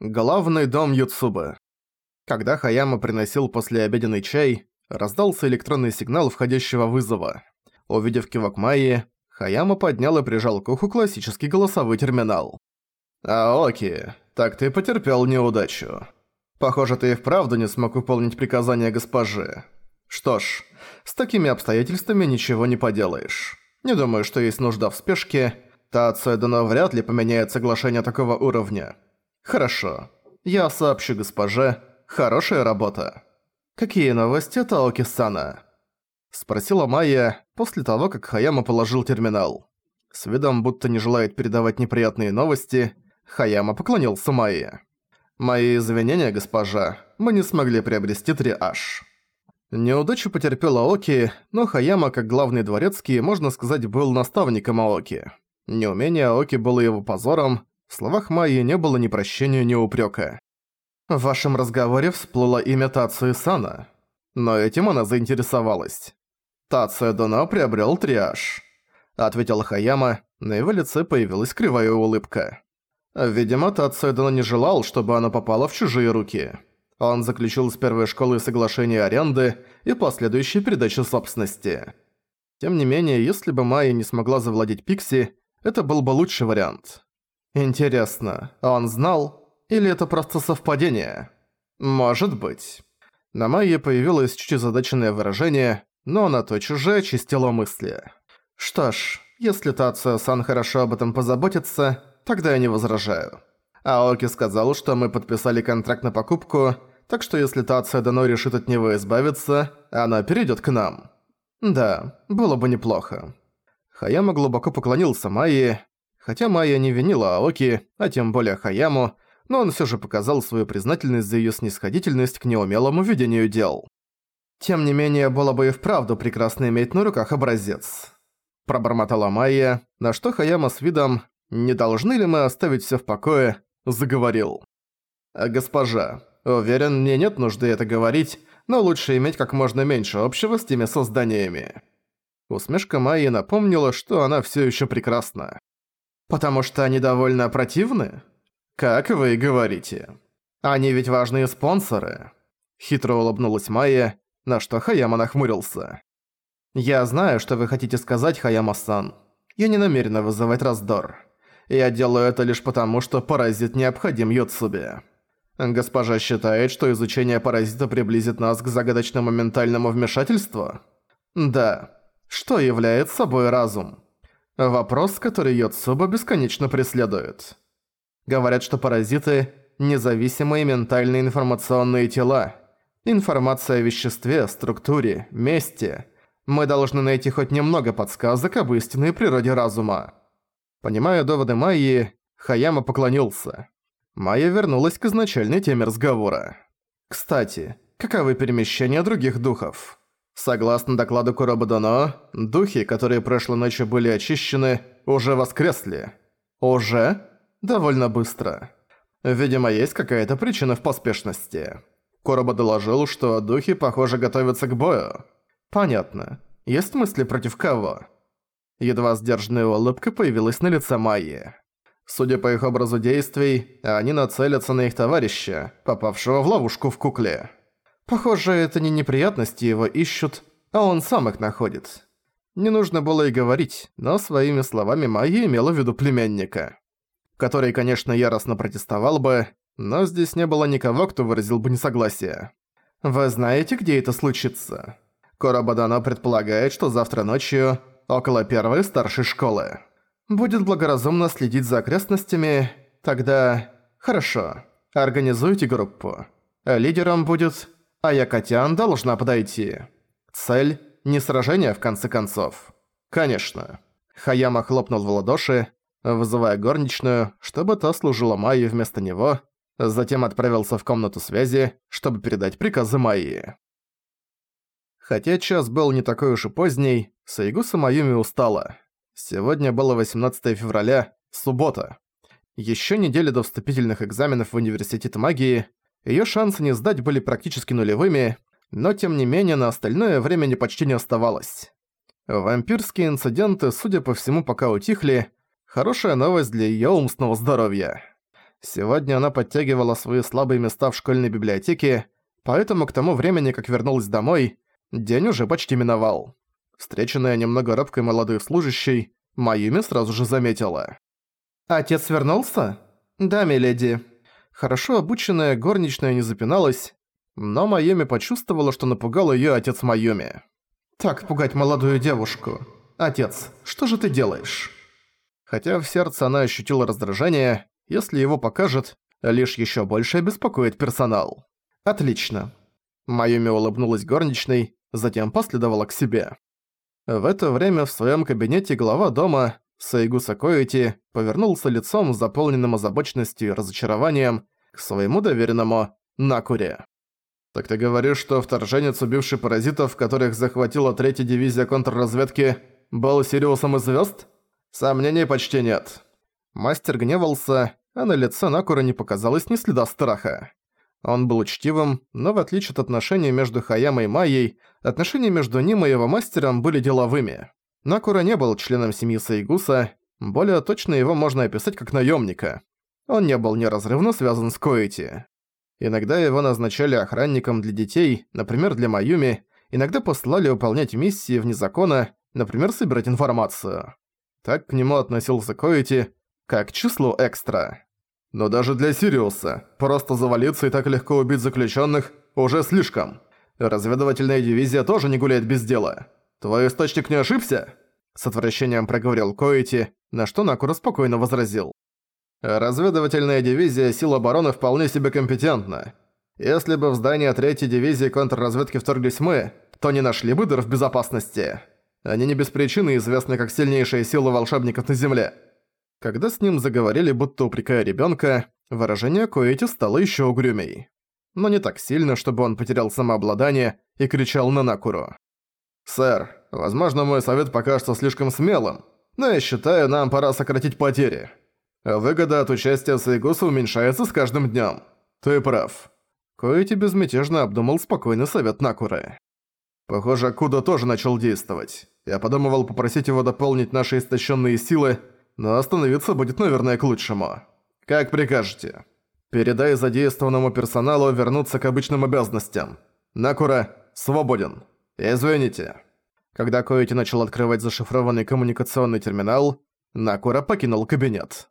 Главный дом Юцубы. Когда Хаяма приносил послеобеденный чай, раздался электронный сигнал входящего вызова. Увидев кивок Майи, Хаяма поднял и прижал к уху классический голосовой терминал. «Аоки, так ты потерпел неудачу. Похоже, ты и вправду не смог выполнить приказание госпожи. Что ж, с такими обстоятельствами ничего не поделаешь. Не думаю, что есть нужда в спешке. Тацуя Дано вряд ли поменяет соглашение такого уровня. «Хорошо. Я сообщу госпоже. Хорошая работа». «Какие новости от Аоки-сана?» Спросила Майя после того, как Хаяма положил терминал. С видом, будто не желает передавать неприятные новости, Хаяма поклонился Майе. «Мои извинения, госпожа. Мы не смогли приобрести 3H». Неудачу потерпел Аоки, но Хаяма, как главный дворецкий, можно сказать, был наставником Аоки. Неумение Аоки было его позором, в словах Майи не было ни прощения, ни упрека. В вашем разговоре всплыло имя Тацуи Сана. Но этим она заинтересовалась. Тацуя Доно приобрел триаж. Ответил Хаяма, на его лице появилась кривая улыбка. Видимо, Тацуя Доно не желал, чтобы она попала в чужие руки. Он заключил с первой школы соглашение аренды и последующей передачи собственности. Тем не менее, если бы Майя не смогла завладеть Пикси, это был бы лучший вариант. Интересно, он знал? Или это просто совпадение? Может быть. На Майе появилось чуть озадаченное выражение, но она тотчас же очистила мысли. Что ж, если Тацио-сан хорошо об этом позаботится, тогда я не возражаю. Аоки сказал, что мы подписали контракт на покупку, так что если Тацио Дано решит от него избавиться, она перейдет к нам. Да, было бы неплохо. Хаяма глубоко поклонился Майе, Хотя Майя не винила Аоки, а тем более Хаяму, но он всё же показал свою признательность за её снисходительность к неумелому ведению дел. «Тем не менее, было бы и вправду прекрасно иметь на руках образец», пробормотала Майя, на что Хаяма с видом «Не должны ли мы оставить всё в покое?» заговорил. «Госпожа, уверен, мне нет нужды это говорить, но лучше иметь как можно меньше общего с теми созданиями». Усмешка Майи напомнила, что она всё ещё прекрасна. Потому что они довольно противны? Как вы говорите. Они ведь важные спонсоры. Хитро улыбнулась Майя, на что Хаяма нахмурился. Я знаю, что вы хотите сказать, Хаяма-сан. Я не намерена вызывать раздор. Я делаю это лишь потому, что паразит необходим Йоцубе. Госпожа считает, что изучение паразита приблизит нас к загадочному ментальному вмешательству? Да. Что является собой разум? Вопрос, который Йоцуба бесконечно преследует. Говорят, что паразиты – независимые ментальные информационные тела. Информация о веществе, структуре, месте. Мы должны найти хоть немного подсказок об истинной природе разума. Понимая доводы Майи, Хаяма поклонился. Майя вернулась к изначальной теме разговора. Кстати, каковы перемещения других духов? Согласно докладу Куробадоно, духи, которые прошлой ночью были очищены, уже воскресли. Уже? Довольно быстро. Видимо, есть какая-то причина в поспешности. Куроба доложил, что духи, похоже, готовятся к бою. Понятно. Есть мысли против кого? Едва сдержанная улыбка появилась на лице Майи. Судя по их образу действий, они нацелятся на их товарища, попавшего в ловушку в кукле. Похоже, это не неприятности его ищут, а он сам их находит. Не нужно было и говорить, но своими словами Майя имела в виду племянника. Который, конечно, яростно протестовал бы, но здесь не было никого, кто выразил бы несогласие. Вы знаете, где это случится? Коробадано предполагает, что завтра ночью, около первой старшей школы. Будет благоразумно следить за окрестностями, тогда... Хорошо, организуйте группу. Лидером будет а Якотян должна подойти. Цель – не сражение, в конце концов. Конечно. Хаяма хлопнул в ладоши, вызывая горничную, чтобы та служила Майи вместо него, затем отправился в комнату связи, чтобы передать приказы Майи. Хотя час был не такой уж и поздний, Сайгуса Майюми устала. Сегодня было 18 февраля, суббота. Еще неделя до вступительных экзаменов в Университет магии, Её шансы не сдать были практически нулевыми, но тем не менее на остальное времени почти не оставалось. Вампирские инциденты, судя по всему, пока утихли, хорошая новость для её умственного здоровья. Сегодня она подтягивала свои слабые места в школьной библиотеке, поэтому к тому времени, как вернулась домой, день уже почти миновал. Встреченная немного робкой молодой служащей, Майюми сразу же заметила. «Отец вернулся?» «Да, миледи». Хорошо обученная горничная не запиналась, но Майюми почувствовала, что напугал её отец Майюми. «Так пугать молодую девушку. Отец, что же ты делаешь?» Хотя в сердце она ощутила раздражение, если его покажет, лишь ещё больше беспокоит персонал. «Отлично». Майюми улыбнулась горничной, затем последовала к себе. В это время в своём кабинете глава дома, Сайгу Сакоити, повернулся лицом, заполненным озабоченностью и разочарованием, к своему доверенному Накуре. «Так ты говоришь, что вторженец, убивший паразитов, которых захватила третья дивизия контрразведки, был Сириусом из звёзд? Сомнений почти нет». Мастер гневался, а на лице Накура не показалось ни следа страха. Он был учтивым, но в отличие от отношений между Хаямой и Майей, отношения между ним и его мастером были деловыми. Накура не был членом семьи Сайгуса, более точно его можно описать как наемника. Он не был неразрывно связан с Коэти. Иногда его назначали охранником для детей, например, для Маюми, иногда посылали выполнять миссии вне закона, например, собирать информацию. Так к нему относился Коэти, как к числу экстра. Но даже для Сириуса просто завалиться и так легко убить заключенных уже слишком. Разведывательная дивизия тоже не гуляет без дела. Твой источник не ошибся? С отвращением проговорил Коэти, на что Накура спокойно возразил. Разведывательная дивизия сил обороны вполне себе компетентна. Если бы в здание третьей дивизии контрразведки вторглись мы, то не нашли бы дыр в безопасности. Они не без причины известны как сильнейшие силы волшебников на Земле. Когда с ним заговорили, будто упрекая ребёнка, выражение Коэти стало ещё угрюмей. Но не так сильно, чтобы он потерял самообладание и кричал на Накуру. «Сэр, возможно, мой совет покажется слишком смелым, но я считаю, нам пора сократить потери. Выгода от участия Сайгуса уменьшается с каждым днём. Ты прав». Коэти безмятежно обдумал спокойный совет Накуры. Похоже, Куда тоже начал действовать. Я подумывал попросить его дополнить наши истощенные силы, но остановиться будет, наверное, к лучшему. Как прикажете. Передай задействованному персоналу вернуться к обычным обязанностям. Накура свободен. Извините. Когда Коэти начал открывать зашифрованный коммуникационный терминал, Накура покинул кабинет.